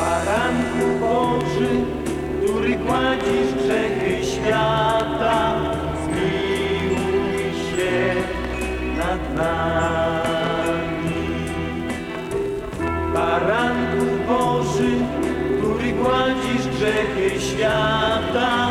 Baranku Boży, który gładzisz grzechy świata, zmiłuj się nad nami. Baranku Boży, który gładzisz grzechy świata,